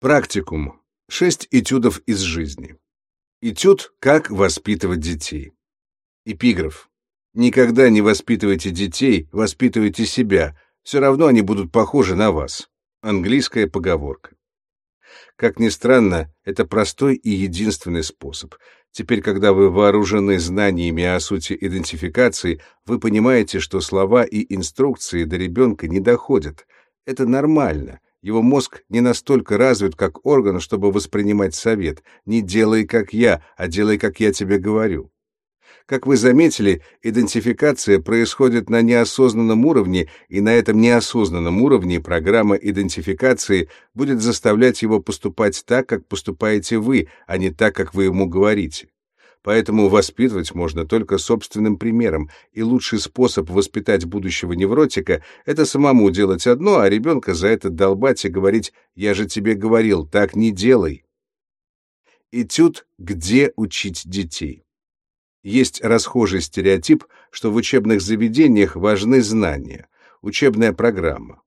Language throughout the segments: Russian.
Практикум. Шесть этюдов из жизни. Этюд «Как воспитывать детей». Эпиграф. Никогда не воспитывайте детей, воспитывайте себя. Все равно они будут похожи на вас. Английская поговорка. Как ни странно, это простой и единственный способ. Теперь, когда вы вооружены знаниями о сути идентификации, вы понимаете, что слова и инструкции до ребенка не доходят. Это нормально. Его мозг не настолько развит, как орган, чтобы воспринимать совет. Не делай, как я, а делай, как я тебе говорю. Как вы заметили, идентификация происходит на неосознанном уровне, и на этом неосознанном уровне программа идентификации будет заставлять его поступать так, как поступаете вы, а не так, как вы ему говорите. Поэтому воспитывать можно только собственным примером, и лучший способ воспитать будущего невротика — это самому делать одно, а ребенка за это долбать и говорить «я же тебе говорил, так не делай». Этюд «Где учить детей?» Есть расхожий стереотип, что в учебных заведениях важны знания, учебная программа.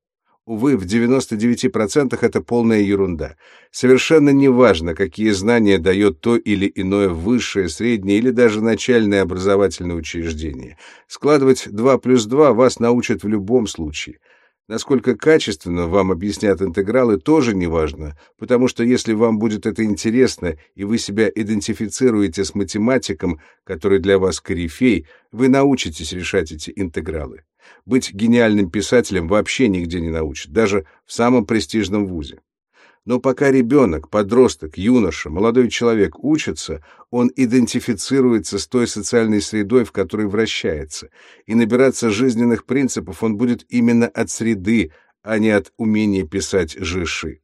Увы, в 99% это полная ерунда. Совершенно неважно, какие знания дает то или иное высшее, среднее или даже начальное образовательное учреждение. Складывать 2 плюс 2 вас научат в любом случае. Насколько качественно вам объяснят интегралы, тоже не важно, потому что если вам будет это интересно, и вы себя идентифицируете с математиком, который для вас корифей, вы научитесь решать эти интегралы. Быть гениальным писателем вообще нигде не научат, даже в самом престижном вузе. Но пока ребенок, подросток, юноша, молодой человек учится, он идентифицируется с той социальной средой, в которой вращается, и набираться жизненных принципов он будет именно от среды, а не от умения писать жиши.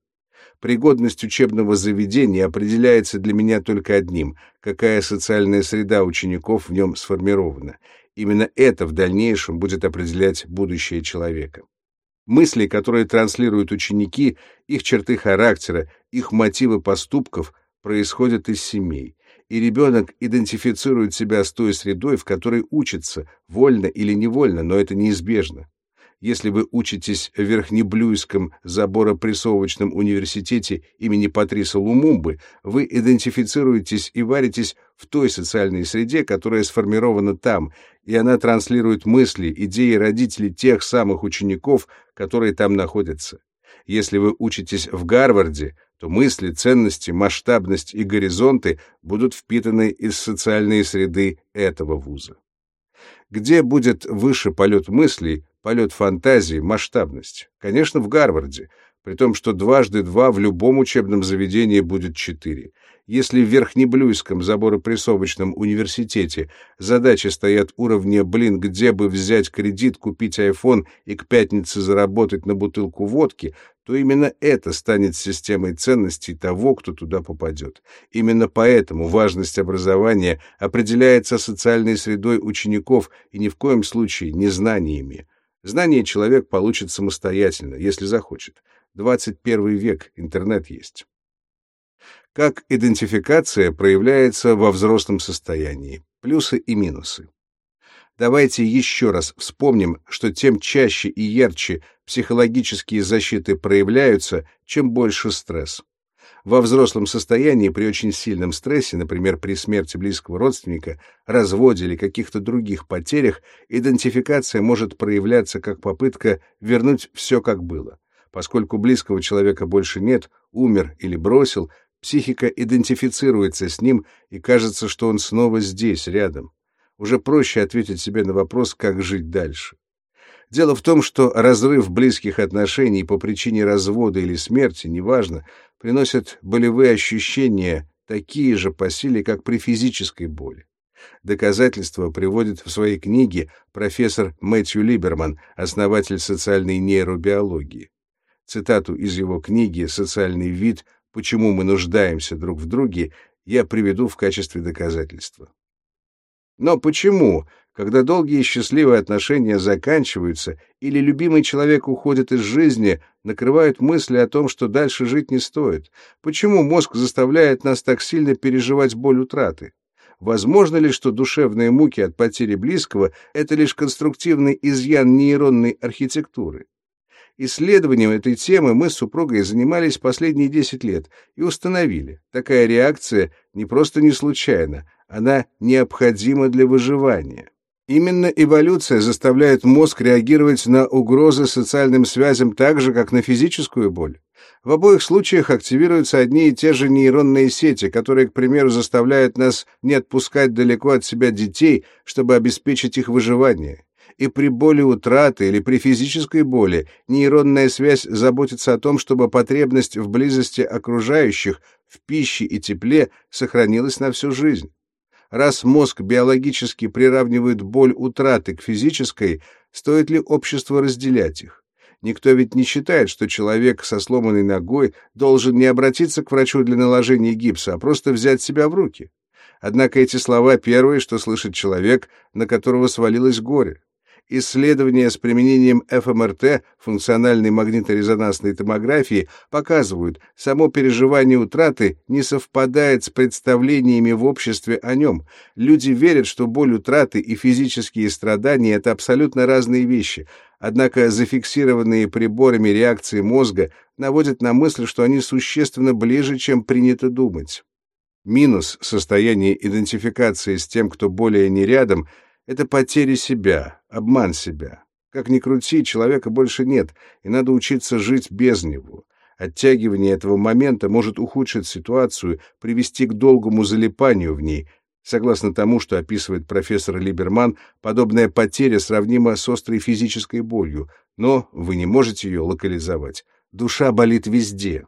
Пригодность учебного заведения определяется для меня только одним — какая социальная среда учеников в нем сформирована. Именно это в дальнейшем будет определять будущее человека. Мысли, которые транслируют ученики, их черты характера, их мотивы поступков происходят из семей, и ребенок идентифицирует себя с той средой, в которой учится, вольно или невольно, но это неизбежно. Если вы учитесь в Верхнеблюйском заборопрессовочном университете имени Патриса Лумумбы, вы идентифицируетесь и варитесь в той социальной среде, которая сформирована там, и она транслирует мысли, идеи родителей тех самых учеников, которые там находятся. Если вы учитесь в Гарварде, то мысли, ценности, масштабность и горизонты будут впитаны из социальной среды этого вуза. Где будет выше полет мыслей, полет фантазии, масштабность? Конечно, в Гарварде, при том, что дважды два в любом учебном заведении будет четыре. Если в Верхнеблюйском заборопрессовочном университете задачи стоят уровня «блин, где бы взять кредит, купить айфон и к пятнице заработать на бутылку водки», то именно это станет системой ценностей того, кто туда попадет. Именно поэтому важность образования определяется социальной средой учеников и ни в коем случае не знаниями. Знания человек получит самостоятельно, если захочет. 21 век, интернет есть как идентификация проявляется во взрослом состоянии, плюсы и минусы. Давайте еще раз вспомним, что тем чаще и ярче психологические защиты проявляются, чем больше стресс. Во взрослом состоянии при очень сильном стрессе, например, при смерти близкого родственника, разводе или каких-то других потерях, идентификация может проявляться как попытка вернуть все как было. Поскольку близкого человека больше нет, умер или бросил, Психика идентифицируется с ним, и кажется, что он снова здесь, рядом. Уже проще ответить себе на вопрос, как жить дальше. Дело в том, что разрыв близких отношений по причине развода или смерти, неважно, приносит болевые ощущения, такие же по силе, как при физической боли. Доказательства приводит в своей книге профессор Мэтью Либерман, основатель социальной нейробиологии. Цитату из его книги «Социальный вид» почему мы нуждаемся друг в друге, я приведу в качестве доказательства. Но почему, когда долгие счастливые отношения заканчиваются или любимый человек уходит из жизни, накрывают мысли о том, что дальше жить не стоит? Почему мозг заставляет нас так сильно переживать боль утраты? Возможно ли, что душевные муки от потери близкого — это лишь конструктивный изъян нейронной архитектуры? Исследованием этой темы мы с супругой занимались последние 10 лет и установили, такая реакция не просто не случайна, она необходима для выживания. Именно эволюция заставляет мозг реагировать на угрозы социальным связям так же, как на физическую боль. В обоих случаях активируются одни и те же нейронные сети, которые, к примеру, заставляют нас не отпускать далеко от себя детей, чтобы обеспечить их выживание. И при боли утраты или при физической боли нейронная связь заботится о том, чтобы потребность в близости окружающих, в пище и тепле сохранилась на всю жизнь. Раз мозг биологически приравнивает боль утраты к физической, стоит ли общество разделять их? Никто ведь не считает, что человек со сломанной ногой должен не обратиться к врачу для наложения гипса, а просто взять себя в руки. Однако эти слова первые, что слышит человек, на которого свалилось горе. Исследования с применением ФМРТ, функциональной магниторезонансной томографии, показывают, само переживание утраты не совпадает с представлениями в обществе о нем. Люди верят, что боль утраты и физические страдания — это абсолютно разные вещи, однако зафиксированные приборами реакции мозга наводят на мысль, что они существенно ближе, чем принято думать. Минус состояния идентификации с тем, кто более не рядом — это потеря себя, обман себя. Как ни крути, человека больше нет, и надо учиться жить без него. Оттягивание этого момента может ухудшить ситуацию, привести к долгому залипанию в ней. Согласно тому, что описывает профессор Либерман, подобная потеря сравнима с острой физической болью, но вы не можете ее локализовать. Душа болит везде.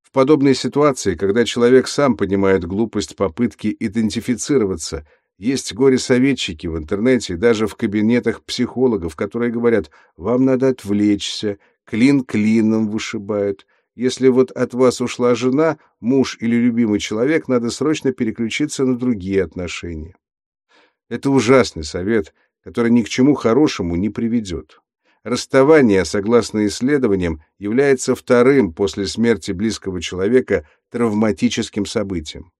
В подобной ситуации, когда человек сам понимает глупость попытки идентифицироваться – есть горе-советчики в интернете, даже в кабинетах психологов, которые говорят, вам надо отвлечься, клин клином вышибают. Если вот от вас ушла жена, муж или любимый человек, надо срочно переключиться на другие отношения. Это ужасный совет, который ни к чему хорошему не приведет. Расставание, согласно исследованиям, является вторым после смерти близкого человека травматическим событием.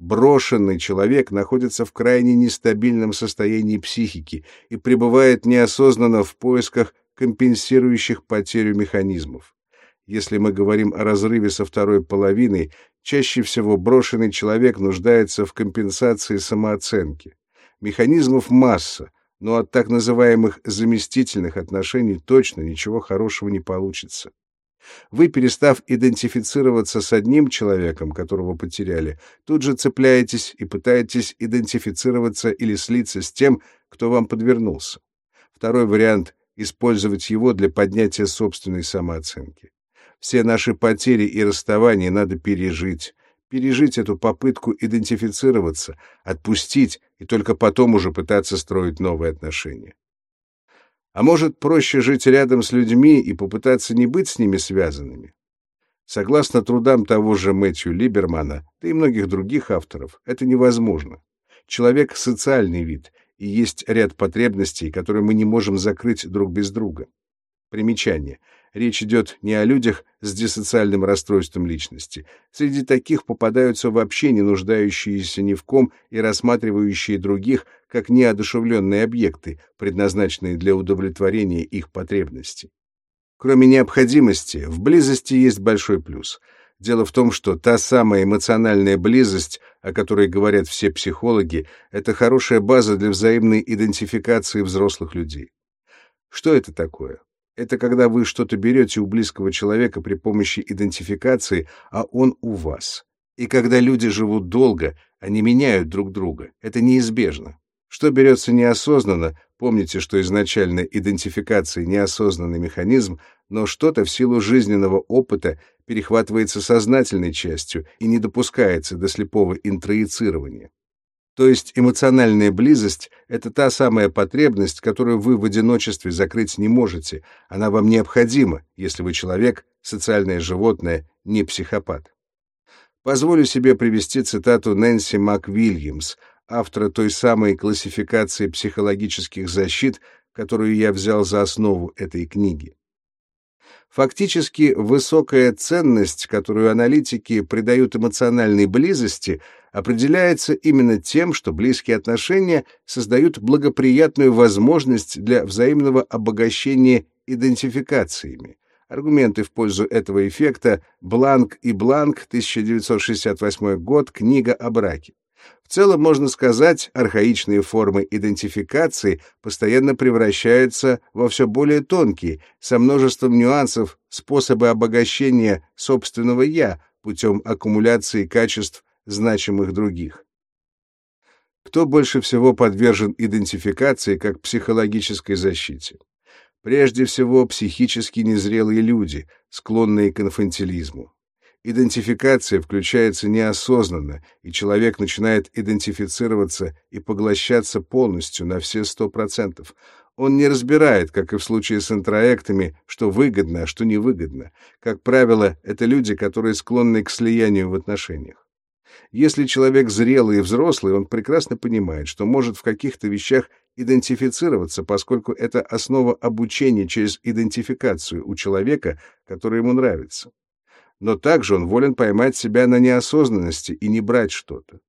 Брошенный человек находится в крайне нестабильном состоянии психики и пребывает неосознанно в поисках компенсирующих потерю механизмов. Если мы говорим о разрыве со второй половиной, чаще всего брошенный человек нуждается в компенсации самооценки. Механизмов масса, но от так называемых заместительных отношений точно ничего хорошего не получится. Вы, перестав идентифицироваться с одним человеком, которого потеряли, тут же цепляетесь и пытаетесь идентифицироваться или слиться с тем, кто вам подвернулся. Второй вариант — использовать его для поднятия собственной самооценки. Все наши потери и расставания надо пережить, пережить эту попытку идентифицироваться, отпустить и только потом уже пытаться строить новые отношения. А может, проще жить рядом с людьми и попытаться не быть с ними связанными? Согласно трудам того же Мэтью Либермана, да и многих других авторов, это невозможно. Человек — социальный вид, и есть ряд потребностей, которые мы не можем закрыть друг без друга. Примечание. Речь идет не о людях с диссоциальным расстройством личности. Среди таких попадаются вообще не нуждающиеся ни в ком и рассматривающие других как неодушевленные объекты, предназначенные для удовлетворения их потребностей. Кроме необходимости, в близости есть большой плюс. Дело в том, что та самая эмоциональная близость, о которой говорят все психологи, это хорошая база для взаимной идентификации взрослых людей. Что это такое? Это когда вы что-то берете у близкого человека при помощи идентификации, а он у вас. И когда люди живут долго, они меняют друг друга. Это неизбежно. Что берется неосознанно, помните, что изначально идентификация — неосознанный механизм, но что-то в силу жизненного опыта перехватывается сознательной частью и не допускается до слепого интроицирования. То есть эмоциональная близость — это та самая потребность, которую вы в одиночестве закрыть не можете. Она вам необходима, если вы человек, социальное животное, не психопат. Позволю себе привести цитату Нэнси МакВильямс, автора той самой классификации психологических защит, которую я взял за основу этой книги. Фактически, высокая ценность, которую аналитики придают эмоциональной близости, определяется именно тем, что близкие отношения создают благоприятную возможность для взаимного обогащения идентификациями, Аргументы в пользу этого эффекта Бланк и Бланк, 1968 год, книга о браке. В целом, можно сказать, архаичные формы идентификации постоянно превращаются во все более тонкие, со множеством нюансов, способы обогащения собственного «я» путем аккумуляции качеств значимых других. Кто больше всего подвержен идентификации как психологической защите? Прежде всего, психически незрелые люди, склонные к инфантилизму. Идентификация включается неосознанно, и человек начинает идентифицироваться и поглощаться полностью на все сто процентов. Он не разбирает, как и в случае с интроектами, что выгодно, а что невыгодно. Как правило, это люди, которые склонны к слиянию в отношениях. Если человек зрелый и взрослый, он прекрасно понимает, что может в каких-то вещах идентифицироваться, поскольку это основа обучения через идентификацию у человека, который ему нравится но также он волен поймать себя на неосознанности и не брать что-то.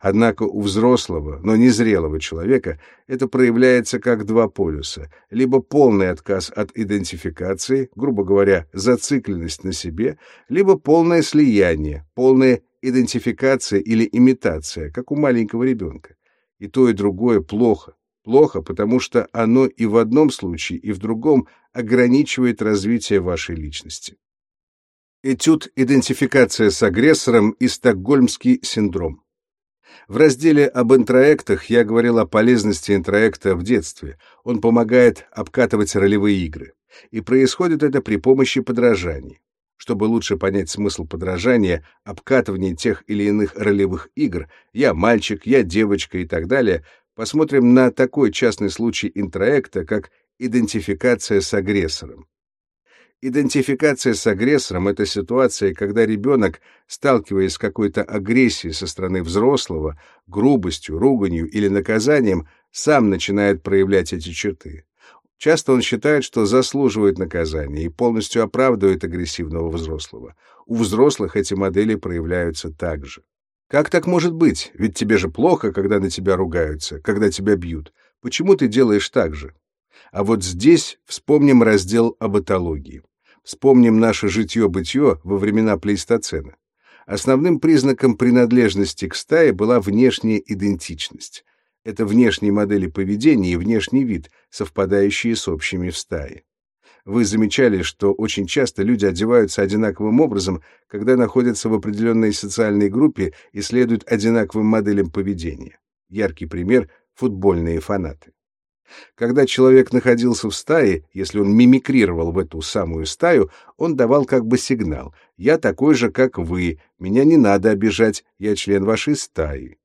Однако у взрослого, но незрелого человека это проявляется как два полюса. Либо полный отказ от идентификации, грубо говоря, зацикленность на себе, либо полное слияние, полная идентификация или имитация, как у маленького ребенка. И то, и другое плохо. Плохо, потому что оно и в одном случае, и в другом ограничивает развитие вашей личности. Этюд «Идентификация с агрессором» и «Стокгольмский синдром». В разделе об интроектах я говорил о полезности интроекта в детстве. Он помогает обкатывать ролевые игры. И происходит это при помощи подражаний. Чтобы лучше понять смысл подражания, обкатывания тех или иных ролевых игр, я мальчик, я девочка и так далее, посмотрим на такой частный случай интроекта, как идентификация с агрессором. Идентификация с агрессором — это ситуация, когда ребенок, сталкиваясь с какой-то агрессией со стороны взрослого, грубостью, руганью или наказанием, сам начинает проявлять эти черты. Часто он считает, что заслуживает наказания и полностью оправдывает агрессивного взрослого. У взрослых эти модели проявляются также. Как так может быть? Ведь тебе же плохо, когда на тебя ругаются, когда тебя бьют. Почему ты делаешь так же? А вот здесь вспомним раздел об этологии. Вспомним наше житье-бытье во времена плейстоцена. Основным признаком принадлежности к стае была внешняя идентичность. Это внешние модели поведения и внешний вид, совпадающие с общими в стае. Вы замечали, что очень часто люди одеваются одинаковым образом, когда находятся в определенной социальной группе и следуют одинаковым моделям поведения. Яркий пример — футбольные фанаты. Когда человек находился в стае, если он мимикрировал в эту самую стаю, он давал как бы сигнал «Я такой же, как вы, меня не надо обижать, я член вашей стаи».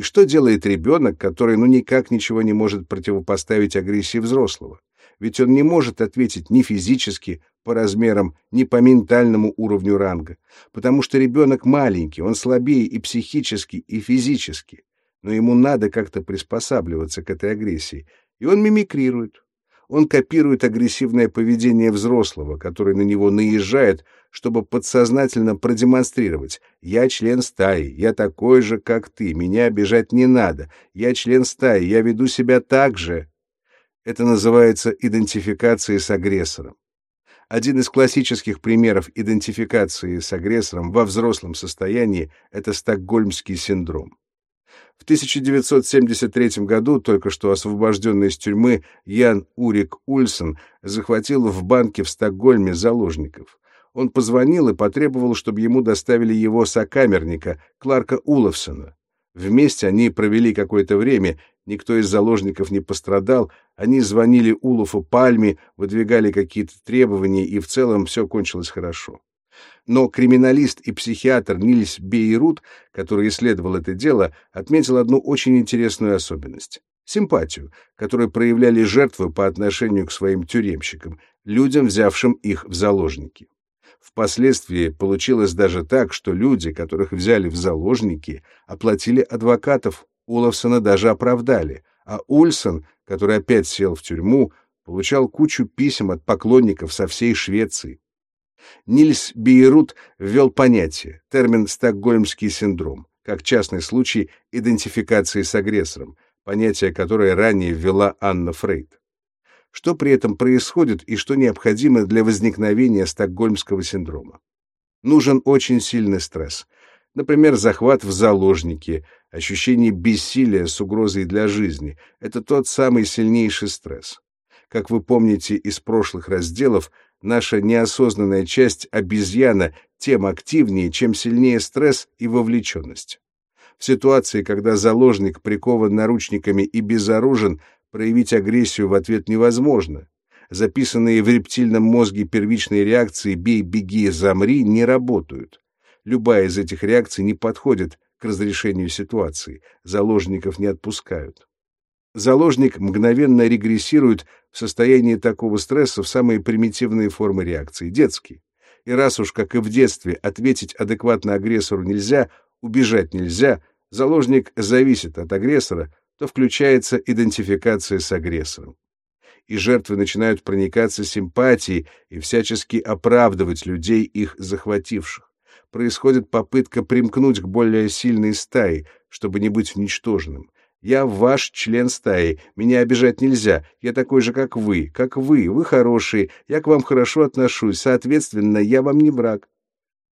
И что делает ребенок, который ну никак ничего не может противопоставить агрессии взрослого? Ведь он не может ответить ни физически, по размерам, ни по ментальному уровню ранга, потому что ребенок маленький, он слабее и психически, и физически но ему надо как-то приспосабливаться к этой агрессии, и он мимикрирует. Он копирует агрессивное поведение взрослого, который на него наезжает, чтобы подсознательно продемонстрировать «я член стаи, я такой же, как ты, меня обижать не надо, я член стаи, я веду себя так же». Это называется идентификацией с агрессором. Один из классических примеров идентификации с агрессором во взрослом состоянии — это стокгольмский синдром. В 1973 году только что освобожденный из тюрьмы Ян Урик Ульсен захватил в банке в Стокгольме заложников. Он позвонил и потребовал, чтобы ему доставили его сокамерника, Кларка Уловсона. Вместе они провели какое-то время, никто из заложников не пострадал, они звонили Улуфу Пальме, выдвигали какие-то требования, и в целом все кончилось хорошо. Но криминалист и психиатр Нильс Бейрут, который исследовал это дело, отметил одну очень интересную особенность — симпатию, которую проявляли жертвы по отношению к своим тюремщикам, людям, взявшим их в заложники. Впоследствии получилось даже так, что люди, которых взяли в заложники, оплатили адвокатов, Уловсона даже оправдали, а Ульсон, который опять сел в тюрьму, получал кучу писем от поклонников со всей Швеции. Нильс Бейрут ввел понятие, термин «стокгольмский синдром», как частный случай идентификации с агрессором, понятие, которое ранее ввела Анна Фрейд. что при этом происходит и что необходимо для возникновения стокгольмского синдрома. Нужен очень сильный стресс. Например, захват в заложники, ощущение бессилия с угрозой для жизни — это тот самый сильнейший стресс. Как вы помните из прошлых разделов, наша неосознанная часть обезьяна тем активнее, чем сильнее стресс и вовлеченность. В ситуации, когда заложник прикован наручниками и безоружен, проявить агрессию в ответ невозможно. Записанные в рептильном мозге первичные реакции «бей, беги, замри» не работают. Любая из этих реакций не подходит к разрешению ситуации, заложников не отпускают. Заложник мгновенно регрессирует в состоянии такого стресса в самые примитивные формы реакции, детские. И раз уж, как и в детстве, ответить адекватно агрессору нельзя, убежать нельзя, заложник зависит от агрессора, то включается идентификация с агрессором. И жертвы начинают проникаться симпатией и всячески оправдывать людей, их захвативших. Происходит попытка примкнуть к более сильной стае, чтобы не быть уничтоженным. Я ваш член стаи, меня обижать нельзя, я такой же, как вы, как вы, вы хорошие, я к вам хорошо отношусь, соответственно, я вам не враг.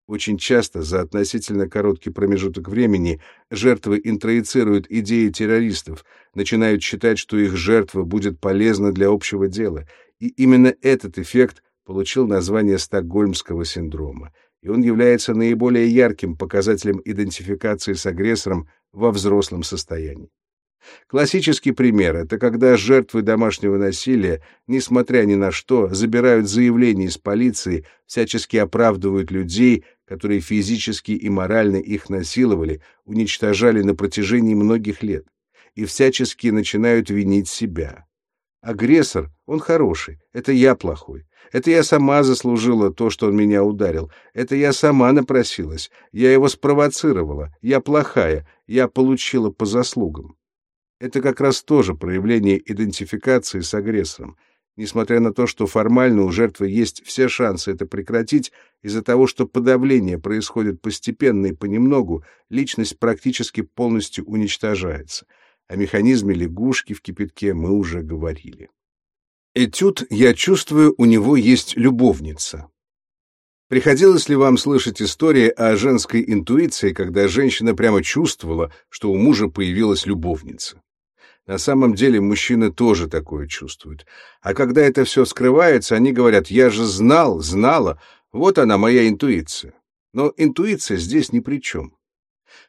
Очень часто за относительно короткий промежуток времени жертвы интроицируют идеи террористов, начинают считать, что их жертва будет полезна для общего дела, и именно этот эффект получил название стокгольмского синдрома, и он является наиболее ярким показателем идентификации с агрессором во взрослом состоянии. Классический пример — это когда жертвы домашнего насилия, несмотря ни на что, забирают заявления из полиции, всячески оправдывают людей, которые физически и морально их насиловали, уничтожали на протяжении многих лет, и всячески начинают винить себя. Агрессор, он хороший, это я плохой. Это я сама заслужила то, что он меня ударил. Это я сама напросилась. Я его спровоцировала. Я плохая. Я получила по заслугам. Это как раз тоже проявление идентификации с агрессором, несмотря на то, что формально у жертвы есть все шансы это прекратить, из-за того, что подавление происходит постепенно и понемногу, личность практически полностью уничтожается. О механизме лягушки в кипятке мы уже говорили. Этюд «Я чувствую, у него есть любовница». Приходилось ли вам слышать истории о женской интуиции, когда женщина прямо чувствовала, что у мужа появилась любовница? На самом деле мужчины тоже такое чувствуют. А когда это все скрывается, они говорят, я же знал, знала, вот она моя интуиция. Но интуиция здесь ни при чем.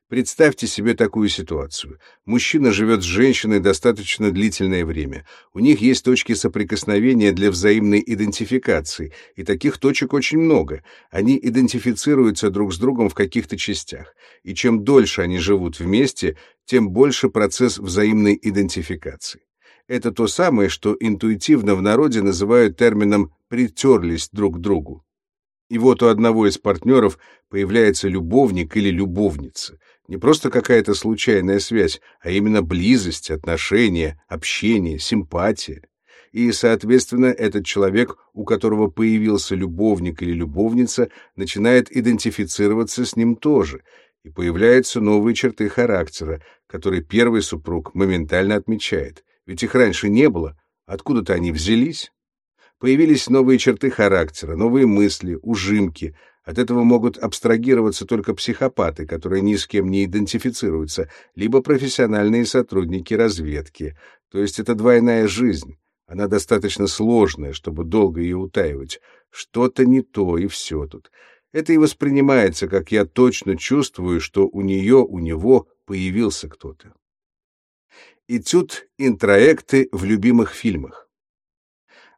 Представьте себе такую ситуацию. Мужчина живет с женщиной достаточно длительное время. У них есть точки соприкосновения для взаимной идентификации, и таких точек очень много. Они идентифицируются друг с другом в каких-то частях. И чем дольше они живут вместе, тем больше процесс взаимной идентификации. Это то самое, что интуитивно в народе называют термином «притерлись друг к другу». И вот у одного из партнеров появляется любовник или любовница. Не просто какая-то случайная связь, а именно близость, отношения, общение, симпатия. И, соответственно, этот человек, у которого появился любовник или любовница, начинает идентифицироваться с ним тоже, и появляются новые черты характера, которые первый супруг моментально отмечает. Ведь их раньше не было, откуда-то они взялись. Появились новые черты характера, новые мысли, ужимки. От этого могут абстрагироваться только психопаты, которые ни с кем не идентифицируются, либо профессиональные сотрудники разведки. То есть это двойная жизнь. Она достаточно сложная, чтобы долго ее утаивать. Что-то не то, и все тут. Это и воспринимается, как я точно чувствую, что у нее, у него появился кто-то. Этюд интроекты в любимых фильмах.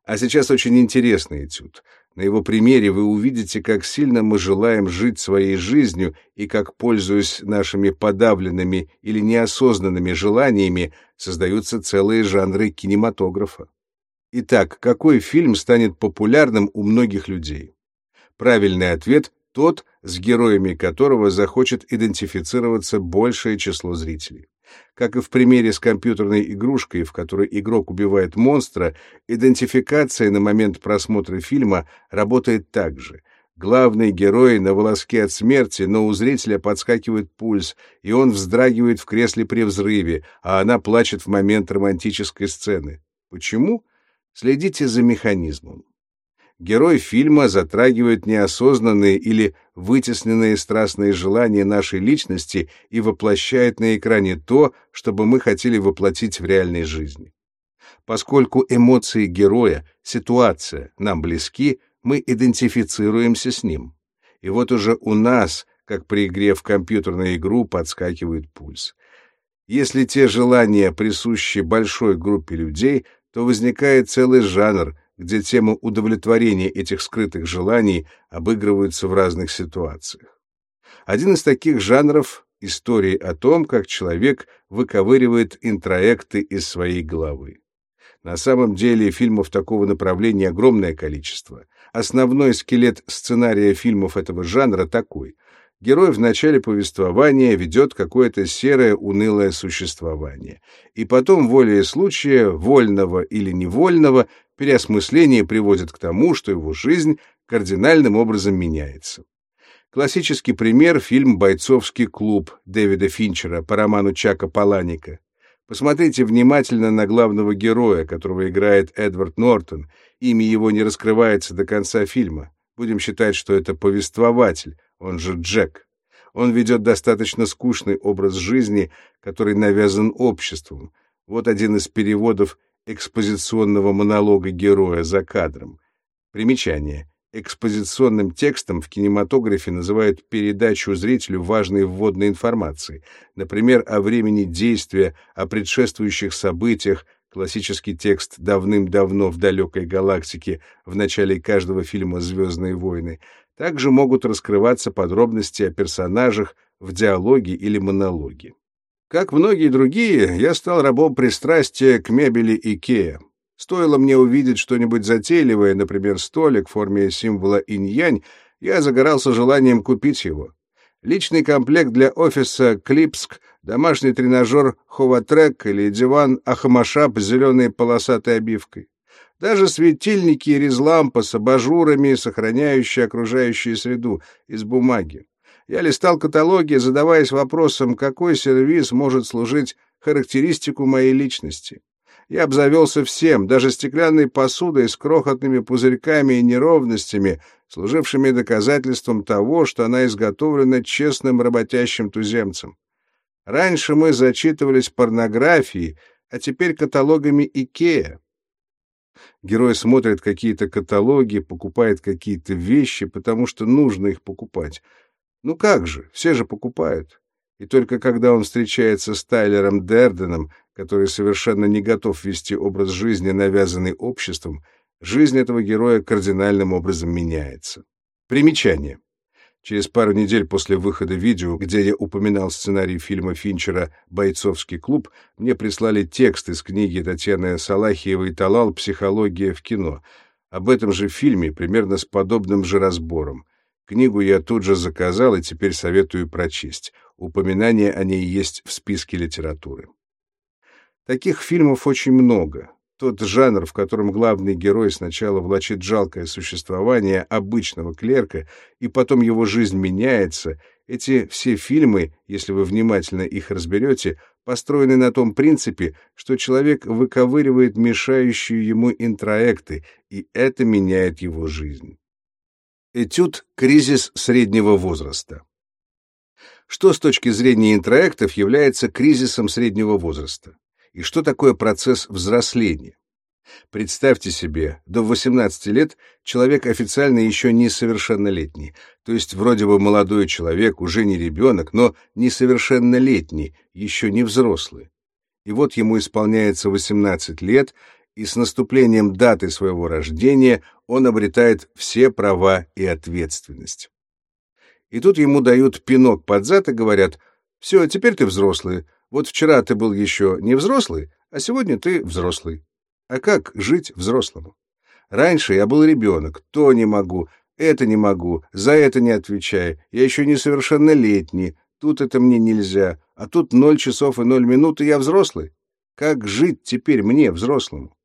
А сейчас очень интересный этюд. На его примере вы увидите, как сильно мы желаем жить своей жизнью и как, пользуясь нашими подавленными или неосознанными желаниями, создаются целые жанры кинематографа. Итак, какой фильм станет популярным у многих людей? Правильный ответ — тот, с героями которого захочет идентифицироваться большее число зрителей. Как и в примере с компьютерной игрушкой, в которой игрок убивает монстра, идентификация на момент просмотра фильма работает так же. Главный герой на волоске от смерти, но у зрителя подскакивает пульс, и он вздрагивает в кресле при взрыве, а она плачет в момент романтической сцены. Почему? Следите за механизмом. Герой фильма затрагивает неосознанные или вытесненные страстные желания нашей личности и воплощает на экране то, что бы мы хотели воплотить в реальной жизни. Поскольку эмоции героя, ситуация нам близки, мы идентифицируемся с ним. И вот уже у нас, как при игре в компьютерную игру, подскакивает пульс. Если те желания присущи большой группе людей, то возникает целый жанр, где тема удовлетворения этих скрытых желаний обыгрываются в разных ситуациях. Один из таких жанров — истории о том, как человек выковыривает интроекты из своей головы. На самом деле фильмов такого направления огромное количество. Основной скелет сценария фильмов этого жанра такой. Герой в начале повествования ведет какое-то серое, унылое существование. И потом, волей случая, вольного или невольного, переосмысление приводит к тому, что его жизнь кардинальным образом меняется. Классический пример — фильм «Бойцовский клуб» Дэвида Финчера по роману Чака Паланика. Посмотрите внимательно на главного героя, которого играет Эдвард Нортон. Имя его не раскрывается до конца фильма. Будем считать, что это повествователь, он же Джек. Он ведет достаточно скучный образ жизни, который навязан обществом. Вот один из переводов экспозиционного монолога героя за кадром. Примечание. Экспозиционным текстом в кинематографе называют передачу зрителю важной вводной информации, например, о времени действия, о предшествующих событиях, классический текст «Давным-давно в далекой галактике» в начале каждого фильма «Звездные войны», также могут раскрываться подробности о персонажах в диалоге или монологе. Как многие другие, я стал рабом пристрастия к мебели Икеа. Стоило мне увидеть что-нибудь затейливое, например, столик в форме символа инь-янь, я загорался желанием купить его. Личный комплект для офиса Клипск, домашний тренажер Ховатрек или диван Ахмашап с зеленой полосатой обивкой. Даже светильники и резлампа с абажурами, сохраняющие окружающую среду, из бумаги. Я листал каталоги, задаваясь вопросом, какой сервис может служить характеристику моей личности. Я обзавелся всем, даже стеклянной посудой с крохотными пузырьками и неровностями, служившими доказательством того, что она изготовлена честным работящим туземцем. Раньше мы зачитывались порнографией, а теперь каталогами Икея. Герой смотрит какие-то каталоги, покупает какие-то вещи, потому что нужно их покупать. Ну как же, все же покупают. И только когда он встречается с Тайлером Дерденом, который совершенно не готов вести образ жизни, навязанный обществом, жизнь этого героя кардинальным образом меняется. Примечание. Через пару недель после выхода видео, где я упоминал сценарий фильма Финчера «Бойцовский клуб», мне прислали текст из книги Татьяны Салахиевой «Талал. Психология в кино». Об этом же фильме, примерно с подобным же разбором. Книгу я тут же заказал и теперь советую прочесть. Упоминание о ней есть в списке литературы. Таких фильмов очень много. Тот жанр, в котором главный герой сначала влачит жалкое существование обычного клерка, и потом его жизнь меняется, эти все фильмы, если вы внимательно их разберете, построены на том принципе, что человек выковыривает мешающие ему интроекты, и это меняет его жизнь. Этюд «Кризис среднего возраста» что с точки зрения интроектов является кризисом среднего возраста, и что такое процесс взросления. Представьте себе, до 18 лет человек официально еще несовершеннолетний, то есть вроде бы молодой человек, уже не ребенок, но несовершеннолетний, еще не взрослый. И вот ему исполняется 18 лет, и с наступлением даты своего рождения он обретает все права и ответственность. И тут ему дают пинок под зад и говорят, «Все, теперь ты взрослый. Вот вчера ты был еще не взрослый, а сегодня ты взрослый. А как жить взрослому? Раньше я был ребенок, то не могу, это не могу, за это не отвечаю, я еще несовершеннолетний, тут это мне нельзя, а тут ноль часов и ноль минут, и я взрослый. Как жить теперь мне, взрослому?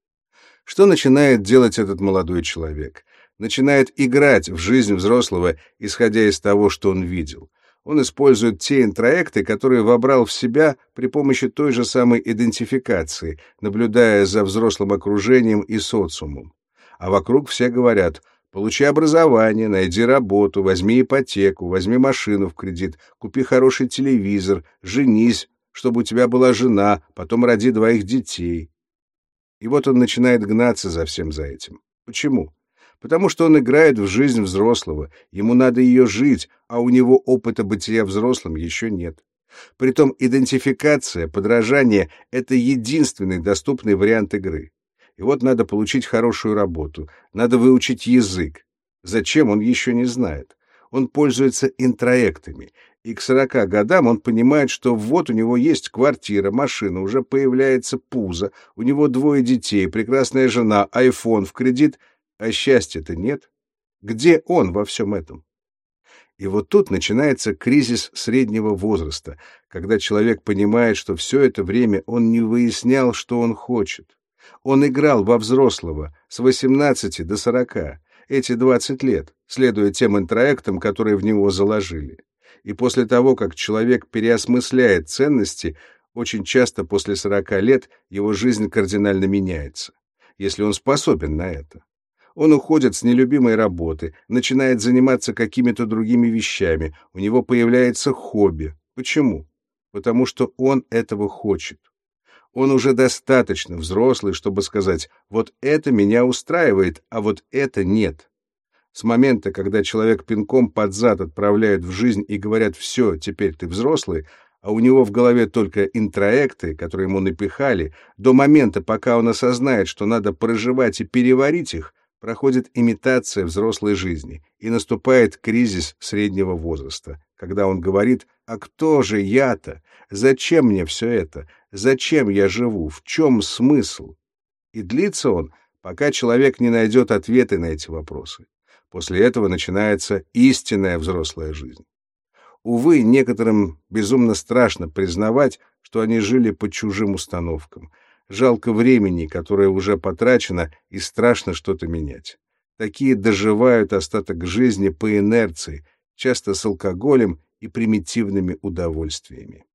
Что начинает делать этот молодой человек? начинает играть в жизнь взрослого, исходя из того, что он видел. Он использует те интроекты, которые вобрал в себя при помощи той же самой идентификации, наблюдая за взрослым окружением и социумом. А вокруг все говорят «получи образование, найди работу, возьми ипотеку, возьми машину в кредит, купи хороший телевизор, женись, чтобы у тебя была жена, потом роди двоих детей». И вот он начинает гнаться за всем за этим. Почему? потому что он играет в жизнь взрослого, ему надо ее жить, а у него опыта бытия взрослым еще нет. Притом идентификация, подражание — это единственный доступный вариант игры. И вот надо получить хорошую работу, надо выучить язык. Зачем, он еще не знает. Он пользуется интроектами, и к 40 годам он понимает, что вот у него есть квартира, машина, уже появляется пузо, у него двое детей, прекрасная жена, айфон в кредит — а счастья-то нет. Где он во всем этом? И вот тут начинается кризис среднего возраста, когда человек понимает, что все это время он не выяснял, что он хочет. Он играл во взрослого с 18 до 40, эти 20 лет, следуя тем интроектам, которые в него заложили. И после того, как человек переосмысляет ценности, очень часто после 40 лет его жизнь кардинально меняется, если он способен на это. Он уходит с нелюбимой работы, начинает заниматься какими-то другими вещами, у него появляется хобби. Почему? Потому что он этого хочет. Он уже достаточно взрослый, чтобы сказать, вот это меня устраивает, а вот это нет. С момента, когда человек пинком под зад отправляют в жизнь и говорят «все, теперь ты взрослый», а у него в голове только интроекты, которые ему напихали, до момента, пока он осознает, что надо проживать и переварить их, проходит имитация взрослой жизни, и наступает кризис среднего возраста, когда он говорит «А кто же я-то? Зачем мне все это? Зачем я живу? В чем смысл?» И длится он, пока человек не найдет ответы на эти вопросы. После этого начинается истинная взрослая жизнь. Увы, некоторым безумно страшно признавать, что они жили по чужим установкам — Жалко времени, которое уже потрачено, и страшно что-то менять. Такие доживают остаток жизни по инерции, часто с алкоголем и примитивными удовольствиями.